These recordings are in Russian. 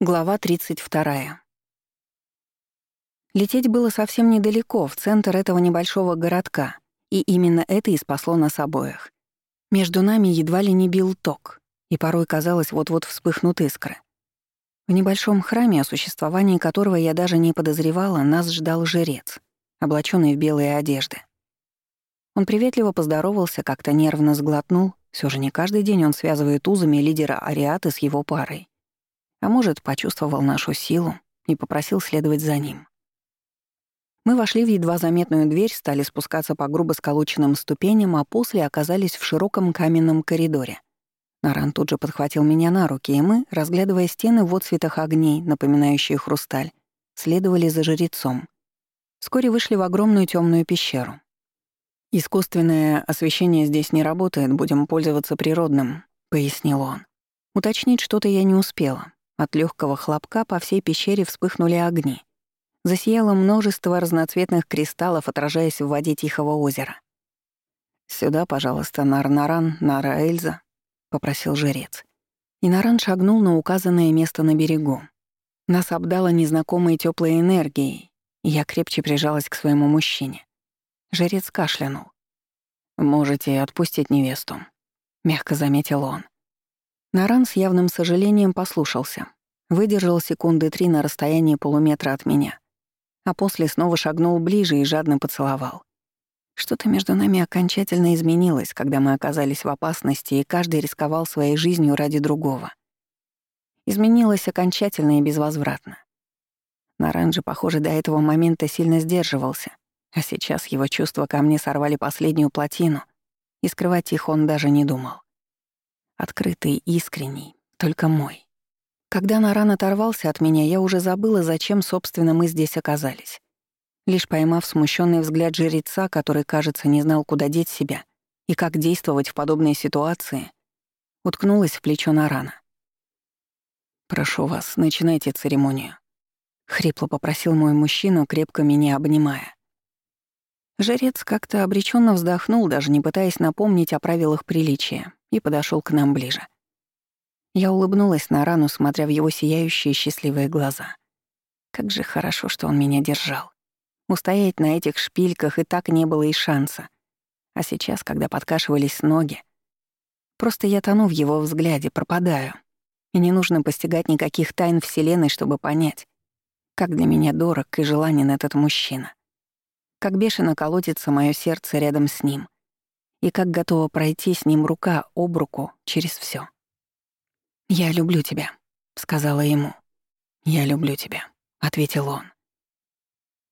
Глава 32. Лететь было совсем недалеко, в центр этого небольшого городка, и именно это и спасло нас обоих. Между нами едва ли не бил ток, и порой казалось, вот-вот вспыхнут искры. В небольшом храме, о существовании которого я даже не подозревала, нас ждал жрец, облаченный в белые одежды. Он приветливо поздоровался, как-то нервно сглотнул, все же не каждый день он связывает узами лидера Ариаты с его парой. А может, почувствовал нашу силу и попросил следовать за ним. Мы вошли в едва заметную дверь, стали спускаться по грубо сколоченным ступеням, а после оказались в широком каменном коридоре. Наран тут же подхватил меня на руки, и мы, разглядывая стены в отцветах огней, напоминающие хрусталь, следовали за жрецом. Вскоре вышли в огромную темную пещеру. «Искусственное освещение здесь не работает, будем пользоваться природным», — пояснил он. Уточнить что-то я не успела. От легкого хлопка по всей пещере вспыхнули огни. Засияло множество разноцветных кристаллов, отражаясь в воде Тихого озера. «Сюда, пожалуйста, Нар-Наран, Нара Эльза», — попросил жрец. И Наран шагнул на указанное место на берегу. Нас обдало незнакомой теплой энергией, и я крепче прижалась к своему мужчине. Жрец кашлянул. «Можете отпустить невесту», — мягко заметил он. Наран с явным сожалением послушался. Выдержал секунды три на расстоянии полуметра от меня. А после снова шагнул ближе и жадно поцеловал. Что-то между нами окончательно изменилось, когда мы оказались в опасности, и каждый рисковал своей жизнью ради другого. Изменилось окончательно и безвозвратно. Наран же, похоже, до этого момента сильно сдерживался, а сейчас его чувства ко мне сорвали последнюю плотину, и скрывать их он даже не думал. Открытый, искренний, только мой. Когда Наран оторвался от меня, я уже забыла, зачем, собственно, мы здесь оказались. Лишь поймав смущенный взгляд жреца, который, кажется, не знал, куда деть себя и как действовать в подобной ситуации, уткнулась в плечо Нарана. «Прошу вас, начинайте церемонию», — хрипло попросил мой мужчина, крепко меня обнимая. Жрец как-то обреченно вздохнул, даже не пытаясь напомнить о правилах приличия и подошел к нам ближе. Я улыбнулась на рану, смотря в его сияющие счастливые глаза. Как же хорошо, что он меня держал. Устоять на этих шпильках и так не было и шанса. А сейчас, когда подкашивались ноги, просто я тону в его взгляде, пропадаю. И не нужно постигать никаких тайн Вселенной, чтобы понять, как для меня дорог и желанен этот мужчина. Как бешено колотится мое сердце рядом с ним — и как готова пройти с ним рука об руку через все. «Я люблю тебя», — сказала ему. «Я люблю тебя», — ответил он.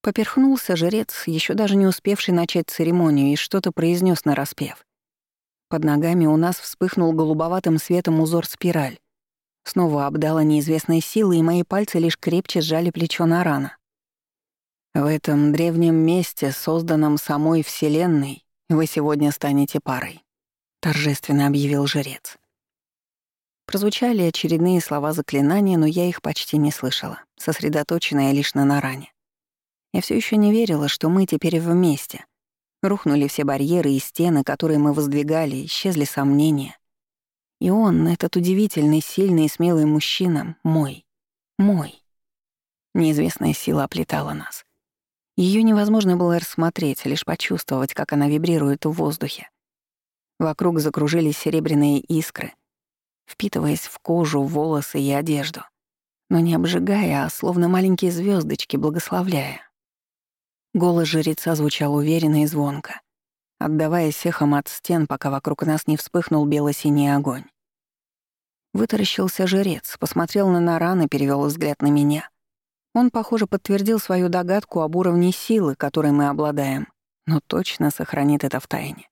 Поперхнулся жрец, еще даже не успевший начать церемонию, и что-то произнес на распев. Под ногами у нас вспыхнул голубоватым светом узор спираль. Снова обдала неизвестной силой, и мои пальцы лишь крепче сжали плечо на рана. В этом древнем месте, созданном самой Вселенной, «Вы сегодня станете парой», — торжественно объявил жрец. Прозвучали очередные слова заклинания, но я их почти не слышала, сосредоточенная лишь на наране. Я все еще не верила, что мы теперь вместе. Рухнули все барьеры и стены, которые мы воздвигали, исчезли сомнения. И он, этот удивительный, сильный и смелый мужчина, мой. Мой. Неизвестная сила оплетала нас. Ее невозможно было рассмотреть, лишь почувствовать, как она вибрирует в воздухе. Вокруг закружились серебряные искры, впитываясь в кожу, волосы и одежду, но не обжигая, а словно маленькие звездочки, благословляя. Голос жреца звучал уверенно и звонко, отдаваясь эхом от стен, пока вокруг нас не вспыхнул бело-синий огонь. Вытаращился жрец, посмотрел на Наран и перевел взгляд на меня — он, похоже, подтвердил свою догадку об уровне силы, которой мы обладаем, но точно сохранит это в тайне.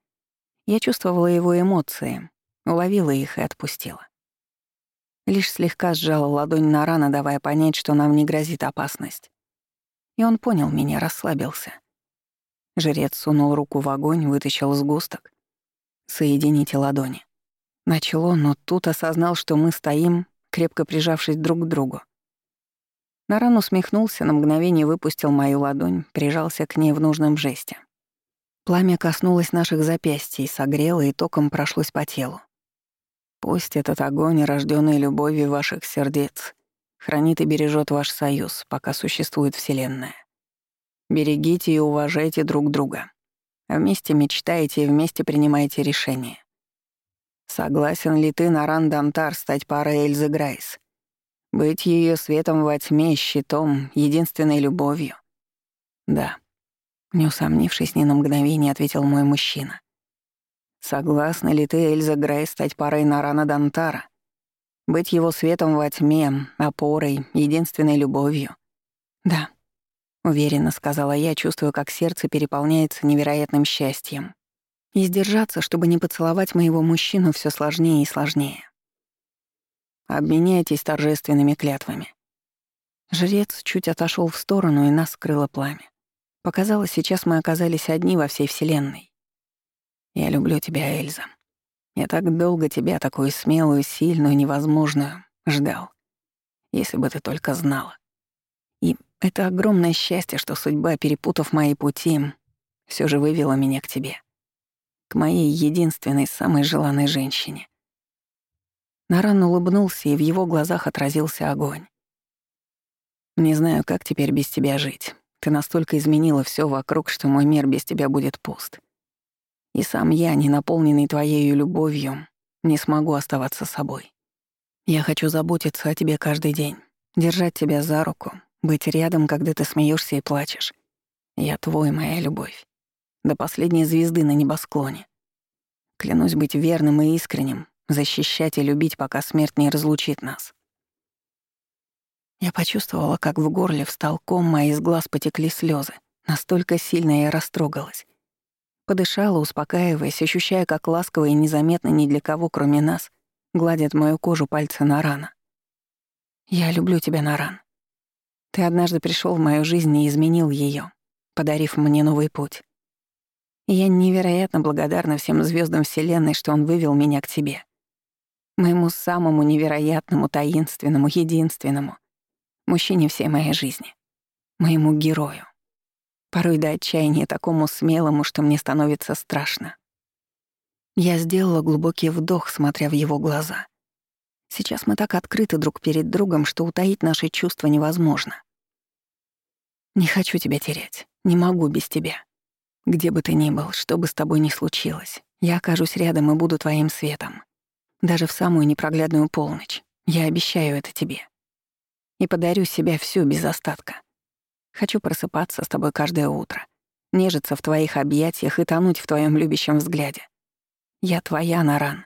Я чувствовала его эмоции, уловила их и отпустила. Лишь слегка сжала ладонь на рано, давая понять, что нам не грозит опасность. И он понял меня, расслабился. Жрец сунул руку в огонь, вытащил сгусток. «Соедините ладони». Начал он, но тут осознал, что мы стоим, крепко прижавшись друг к другу. Наран усмехнулся, на мгновение выпустил мою ладонь, прижался к ней в нужном жесте. Пламя коснулось наших запястий, согрело и током прошлось по телу. «Пусть этот огонь, рожденный любовью ваших сердец, хранит и бережет ваш союз, пока существует Вселенная. Берегите и уважайте друг друга. Вместе мечтайте и вместе принимайте решения. Согласен ли ты, Наран Дантар, стать парой Эльзы Грайс? Быть ее светом во тьме, щитом, единственной любовью? Да. Не усомнившись ни на мгновение, ответил мой мужчина. Согласна ли ты, Эльза Грейс, стать парой Нарана Дантара? Быть его светом во тьме, опорой, единственной любовью? Да. Уверенно сказала я, чувствуя, как сердце переполняется невероятным счастьем. И сдержаться, чтобы не поцеловать моего мужчину, все сложнее и сложнее. Обменяйтесь торжественными клятвами. Жрец чуть отошел в сторону, и нас скрыло пламя. Показалось, сейчас мы оказались одни во всей Вселенной. Я люблю тебя, Эльза. Я так долго тебя, такую смелую, сильную, невозможную, ждал. Если бы ты только знала. И это огромное счастье, что судьба, перепутав мои пути, все же вывела меня к тебе. К моей единственной, самой желанной женщине. Наран улыбнулся, и в его глазах отразился огонь. «Не знаю, как теперь без тебя жить. Ты настолько изменила все вокруг, что мой мир без тебя будет пуст. И сам я, не наполненный твоей любовью, не смогу оставаться собой. Я хочу заботиться о тебе каждый день, держать тебя за руку, быть рядом, когда ты смеешься и плачешь. Я твой, моя любовь. До последней звезды на небосклоне. Клянусь быть верным и искренним, защищать и любить, пока смерть не разлучит нас. Я почувствовала, как в горле встал ком, а из глаз потекли слезы. Настолько сильно я растрогалась. Подышала, успокаиваясь, ощущая, как ласково и незаметно ни для кого, кроме нас, гладят мою кожу пальцы Нарана. «Я люблю тебя, Наран. Ты однажды пришел в мою жизнь и изменил ее, подарив мне новый путь. И я невероятно благодарна всем звездам Вселенной, что он вывел меня к тебе. Моему самому невероятному, таинственному, единственному, мужчине всей моей жизни, моему герою. Порой до отчаяния такому смелому, что мне становится страшно. Я сделала глубокий вдох, смотря в его глаза. Сейчас мы так открыты друг перед другом, что утаить наши чувства невозможно. Не хочу тебя терять, не могу без тебя. Где бы ты ни был, что бы с тобой ни случилось, я окажусь рядом и буду твоим светом. Даже в самую непроглядную полночь. Я обещаю это тебе и подарю себя всю без остатка. Хочу просыпаться с тобой каждое утро, нежиться в твоих объятиях и тонуть в твоем любящем взгляде. Я твоя, Наран,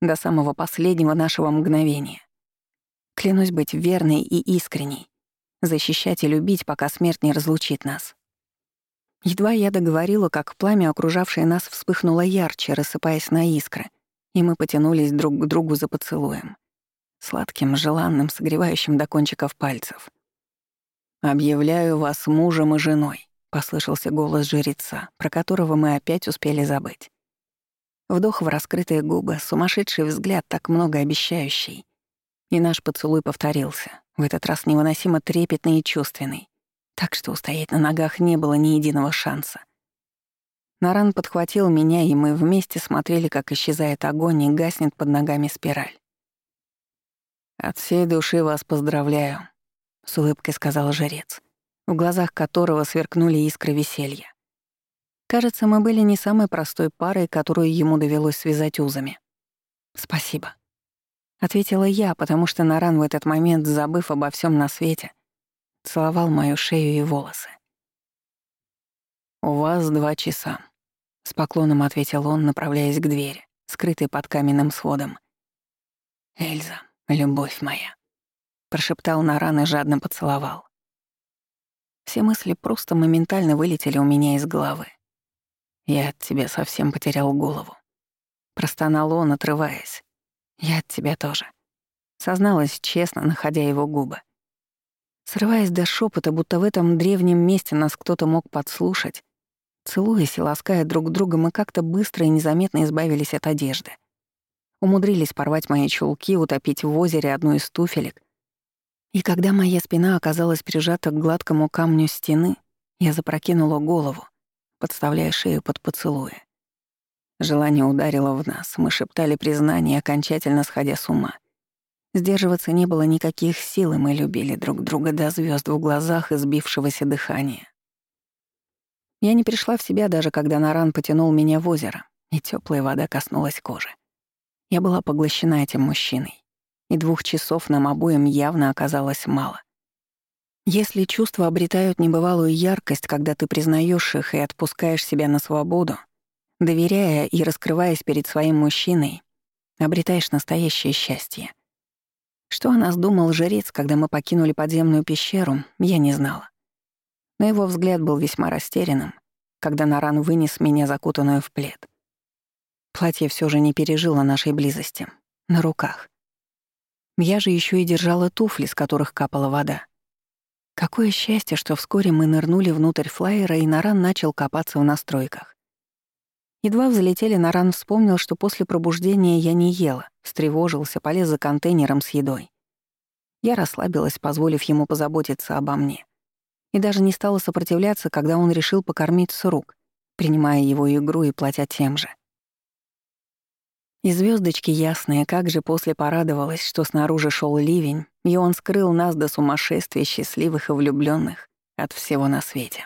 до самого последнего нашего мгновения. Клянусь быть верной и искренней, защищать и любить, пока смерть не разлучит нас. Едва я договорила, как пламя, окружавшее нас, вспыхнуло ярче, рассыпаясь на искры, и мы потянулись друг к другу за поцелуем сладким, желанным, согревающим до кончиков пальцев. «Объявляю вас мужем и женой», — послышался голос жреца, про которого мы опять успели забыть. Вдох в раскрытые губы, сумасшедший взгляд, так много обещающий. И наш поцелуй повторился, в этот раз невыносимо трепетный и чувственный, так что устоять на ногах не было ни единого шанса. Наран подхватил меня, и мы вместе смотрели, как исчезает огонь и гаснет под ногами спираль. «От всей души вас поздравляю», — с улыбкой сказал жрец, в глазах которого сверкнули искры веселья. Кажется, мы были не самой простой парой, которую ему довелось связать узами. «Спасибо», — ответила я, потому что Наран в этот момент, забыв обо всем на свете, целовал мою шею и волосы. «У вас два часа», — с поклоном ответил он, направляясь к двери, скрытой под каменным сводом. «Эльза, «Любовь моя», — прошептал Наран и жадно поцеловал. Все мысли просто моментально вылетели у меня из головы. «Я от тебя совсем потерял голову». Простонал он, отрываясь. «Я от тебя тоже». Созналась честно, находя его губы. Срываясь до шепота, будто в этом древнем месте нас кто-то мог подслушать, целуясь и лаская друг друга, мы как-то быстро и незаметно избавились от одежды — умудрились порвать мои чулки, утопить в озере одну из туфелек. И когда моя спина оказалась прижата к гладкому камню стены, я запрокинула голову, подставляя шею под поцелуи. Желание ударило в нас, мы шептали признание, окончательно сходя с ума. Сдерживаться не было никаких сил, и мы любили друг друга до звезд в глазах и сбившегося дыхания. Я не пришла в себя даже когда Наран потянул меня в озеро, и теплая вода коснулась кожи. Я была поглощена этим мужчиной, и двух часов нам обоим явно оказалось мало. Если чувства обретают небывалую яркость, когда ты признаешь их и отпускаешь себя на свободу, доверяя и раскрываясь перед своим мужчиной, обретаешь настоящее счастье. Что о нас думал жрец, когда мы покинули подземную пещеру, я не знала. Но его взгляд был весьма растерянным, когда Наран вынес меня закутанную в плед. Платье все же не пережило нашей близости. На руках. Я же еще и держала туфли, с которых капала вода. Какое счастье, что вскоре мы нырнули внутрь флайера, и Наран начал копаться в настройках. Едва взлетели, Наран вспомнил, что после пробуждения я не ела, встревожился, полез за контейнером с едой. Я расслабилась, позволив ему позаботиться обо мне. И даже не стала сопротивляться, когда он решил покормить с рук, принимая его игру и платя тем же. И звездочки ясные, как же после порадовалась, что снаружи шел ливень, и он скрыл нас до сумасшествия счастливых и влюбленных от всего на свете.